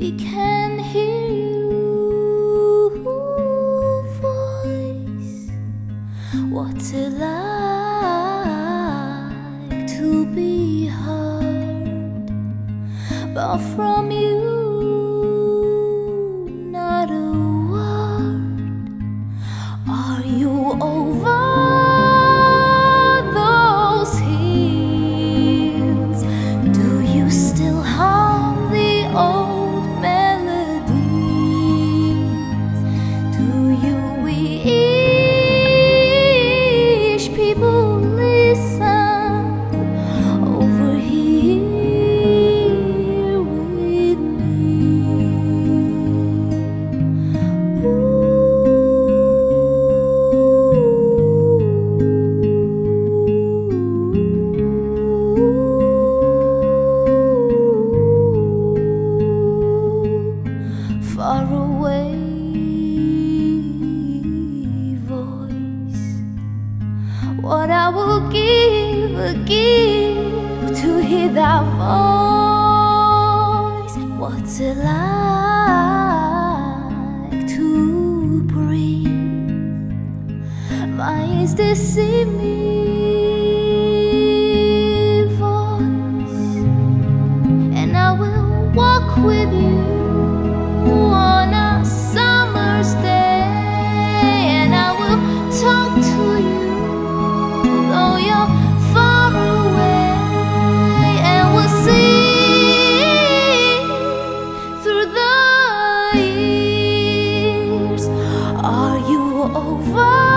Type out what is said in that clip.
we can hear you voice. What's it like to be heard? But from you. What I will give, give to hear that voice. What's it like to breathe? My ears deceive me. Voice, and I will walk with you. 无法